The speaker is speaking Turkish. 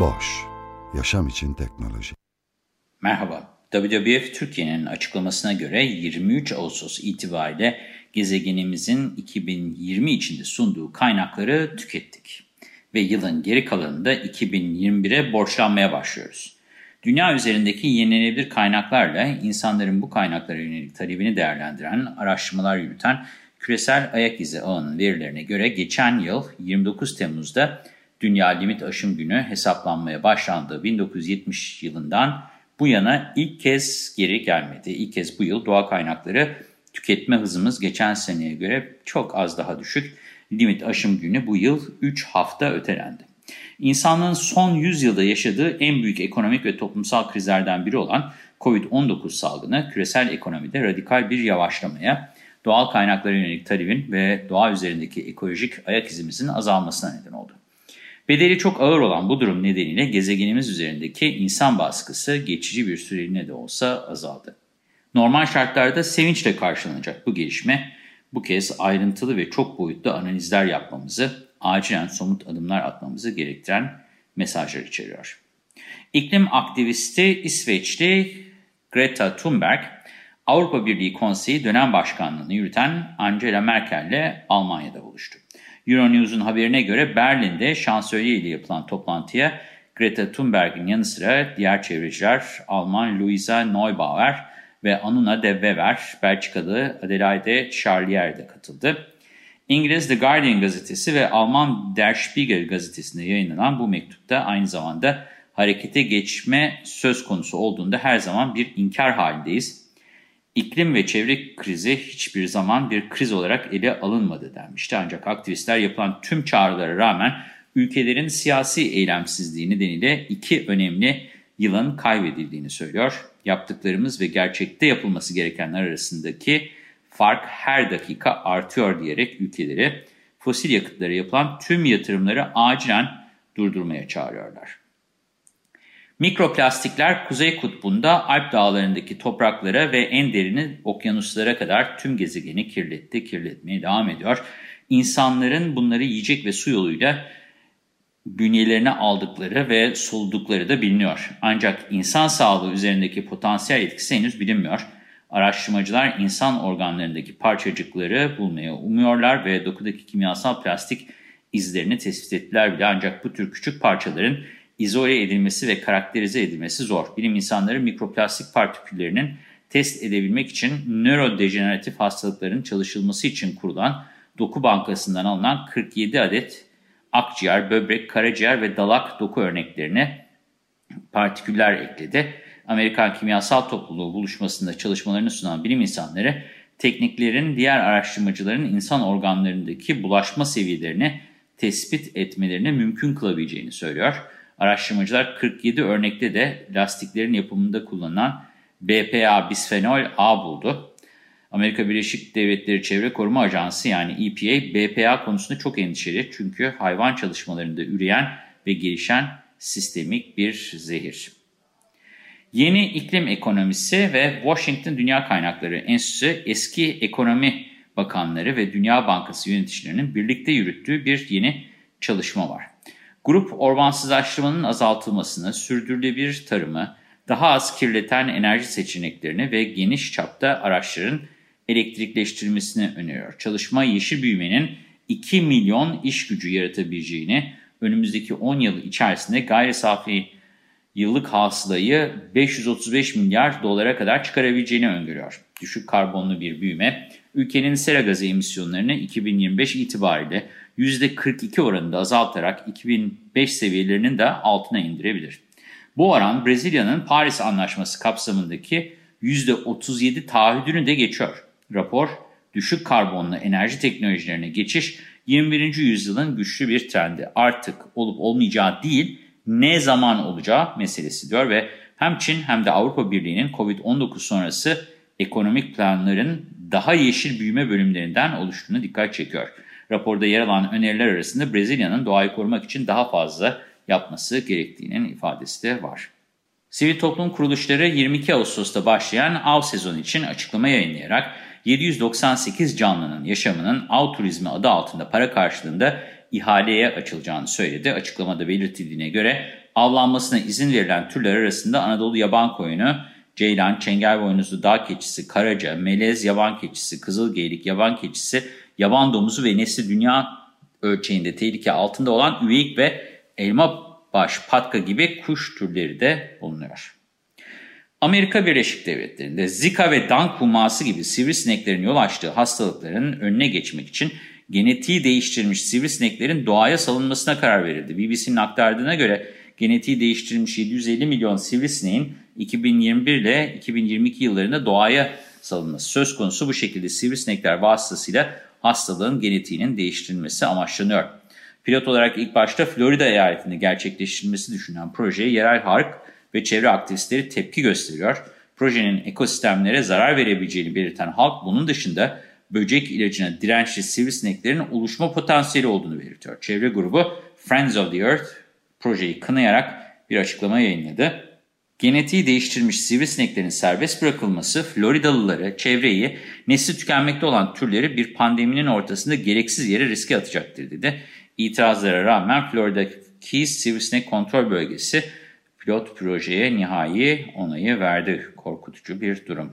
Boş, yaşam için teknoloji. Merhaba, WWF Türkiye'nin açıklamasına göre 23 Ağustos itibariyle gezegenimizin 2020 içinde sunduğu kaynakları tükettik. Ve yılın geri kalanında 2021'e borçlanmaya başlıyoruz. Dünya üzerindeki yenilenebilir kaynaklarla insanların bu kaynaklara yönelik talebini değerlendiren, araştırmalar yürüten küresel ayak izi ağının verilerine göre geçen yıl 29 Temmuz'da Dünya Limit Aşım Günü hesaplanmaya başlandığı 1970 yılından bu yana ilk kez geri gelmedi. İlk kez bu yıl doğa kaynakları tüketme hızımız geçen seneye göre çok az daha düşük. Limit aşım günü bu yıl 3 hafta ötelendi. İnsanlığın son 100 yılda yaşadığı en büyük ekonomik ve toplumsal krizlerden biri olan COVID-19 salgını küresel ekonomide radikal bir yavaşlamaya, doğal kaynaklara yönelik talebin ve doğa üzerindeki ekolojik ayak izimizin azalmasına neden oldu. Bedeli çok ağır olan bu durum nedeniyle gezegenimiz üzerindeki insan baskısı geçici bir süreliğine de olsa azaldı. Normal şartlarda sevinçle karşılanacak bu gelişme, bu kez ayrıntılı ve çok boyutlu analizler yapmamızı, acilen somut adımlar atmamızı gerektiren mesajlar içeriyor. İklim aktivisti İsveçli Greta Thunberg, Avrupa Birliği Konseyi dönem başkanlığını yürüten Angela Merkel ile Almanya'da buluştu. Euronews'un haberine göre Berlin'de şansölye ile yapılan toplantıya Greta Thunberg'in yanı sıra diğer çevreciler Alman Luisa Neubauer ve Anuna de Wever, Belçikalı Adelaide Charlier de katıldı. İngiliz The Guardian gazetesi ve Alman Der Spiegel gazetesinde yayınlanan bu mektupta aynı zamanda harekete geçme söz konusu olduğunda her zaman bir inkar halindeyiz. İklim ve çevre krizi hiçbir zaman bir kriz olarak ele alınmadı denmişti. Ancak aktivistler yapılan tüm çağrılara rağmen ülkelerin siyasi eylemsizliği nedeniyle iki önemli yılın kaybedildiğini söylüyor. Yaptıklarımız ve gerçekte yapılması gerekenler arasındaki fark her dakika artıyor diyerek ülkeleri fosil yakıtlara yapılan tüm yatırımları acilen durdurmaya çağırıyorlar. Mikroplastikler Kuzey Kutbu'nda Alp dağlarındaki topraklara ve en derini okyanuslara kadar tüm gezegeni kirletti, kirletmeye devam ediyor. İnsanların bunları yiyecek ve su yoluyla bünyelerine aldıkları ve soldukları da biliniyor. Ancak insan sağlığı üzerindeki potansiyel etkisi henüz bilinmiyor. Araştırmacılar insan organlarındaki parçacıkları bulmaya umuyorlar ve dokudaki kimyasal plastik izlerini tespit ettiler bile ancak bu tür küçük parçaların izole edilmesi ve karakterize edilmesi zor. Bilim insanları mikroplastik partiküllerinin test edebilmek için nörodejeneratif hastalıkların çalışılması için kurulan doku bankasından alınan 47 adet akciğer, böbrek, karaciğer ve dalak doku örneklerine partiküller ekledi. Amerikan Kimyasal Topluluğu buluşmasında çalışmalarını sunan bilim insanları, tekniklerin diğer araştırmacıların insan organlarındaki bulaşma seviyelerini tespit etmelerini mümkün kılabileceğini söylüyor. Araştırmacılar 47 örnekte de lastiklerin yapımında kullanılan BPA bisfenol A buldu. Amerika Birleşik Devletleri Çevre Koruma Ajansı yani EPA, BPA konusunda çok endişeli çünkü hayvan çalışmalarında üreyen ve gelişen sistemik bir zehir. Yeni iklim ekonomisi ve Washington Dünya Kaynakları Enstitüsü eski ekonomi bakanları ve Dünya Bankası yöneticilerinin birlikte yürüttüğü bir yeni çalışma var. Grup ormansızlaştırmanın azaltılmasını, sürdürülebilir tarımı, daha az kirleten enerji seçeneklerini ve geniş çapta araçların elektrikleştirilmesini öneriyor. Çalışma yeşil büyümenin 2 milyon iş gücü yaratabileceğini, önümüzdeki 10 yıl içerisinde gayri safi yıllık hasılayı 535 milyar dolara kadar çıkarabileceğini öngörüyor. Düşük karbonlu bir büyüme, ülkenin sera gazı emisyonlarını 2025 itibariyle %42 oranında azaltarak 2005 seviyelerinin de altına indirebilir. Bu oran Brezilya'nın Paris Anlaşması kapsamındaki %37 taahhüdünü de geçiyor. Rapor, düşük karbonlu enerji teknolojilerine geçiş 21. yüzyılın güçlü bir trendi. Artık olup olmayacağı değil, ne zaman olacağı meselesi diyor ve hem Çin hem de Avrupa Birliği'nin COVID-19 sonrası ekonomik planların daha yeşil büyüme bölümlerinden oluştuğunu dikkat çekiyor. Raporda yer alan öneriler arasında Brezilya'nın doğayı korumak için daha fazla yapması gerektiğinin ifadesi de var. Sivil toplum kuruluşları 22 Ağustos'ta başlayan av sezonu için açıklama yayınlayarak 798 canlının yaşamının av turizmi adı altında para karşılığında ihaleye açılacağını söyledi. Açıklamada belirtildiğine göre avlanmasına izin verilen türler arasında Anadolu yaban koyunu, ceylan, çengelboynuzlu dağ keçisi, karaca, melez yaban keçisi, kızılgeylik yaban keçisi, yaban domuzu ve nesli dünya ölçeğinde tehlike altında olan üveyik ve elma baş, patka gibi kuş türleri de bulunuyor. Amerika Birleşik Devletleri'nde Zika ve dank humması gibi sivrisineklerin yol açtığı hastalıkların önüne geçmek için genetiği değiştirilmiş sivrisineklerin doğaya salınmasına karar verildi. BBC'nin aktardığına göre genetiği değiştirilmiş 750 milyon sivrisineğin 2021 ile 2022 yıllarında doğaya salınması söz konusu. Bu şekilde sivrisinekler vasıtasıyla hastalığın genetiğinin değiştirilmesi amaçlanıyor. Pilot olarak ilk başta Florida eyaletinde gerçekleştirilmesi düşünülen projeye yerel halk ve çevre aktivistleri tepki gösteriyor. Projenin ekosistemlere zarar verebileceğini belirten halk bunun dışında böcek ilacına dirençli sivrisineklerin oluşma potansiyeli olduğunu belirtiyor. Çevre grubu Friends of the Earth projeyi kınayarak bir açıklama yayınladı. Genetiği değiştirilmiş sivrisineklerin serbest bırakılması Floridalıları, çevreyi, nesli tükenmekte olan türleri bir pandeminin ortasında gereksiz yere riske atacaktır dedi. İtirazlara rağmen Florida'daki sivrisinek kontrol bölgesi pilot projeye nihai onayı verdi. Korkutucu bir durum.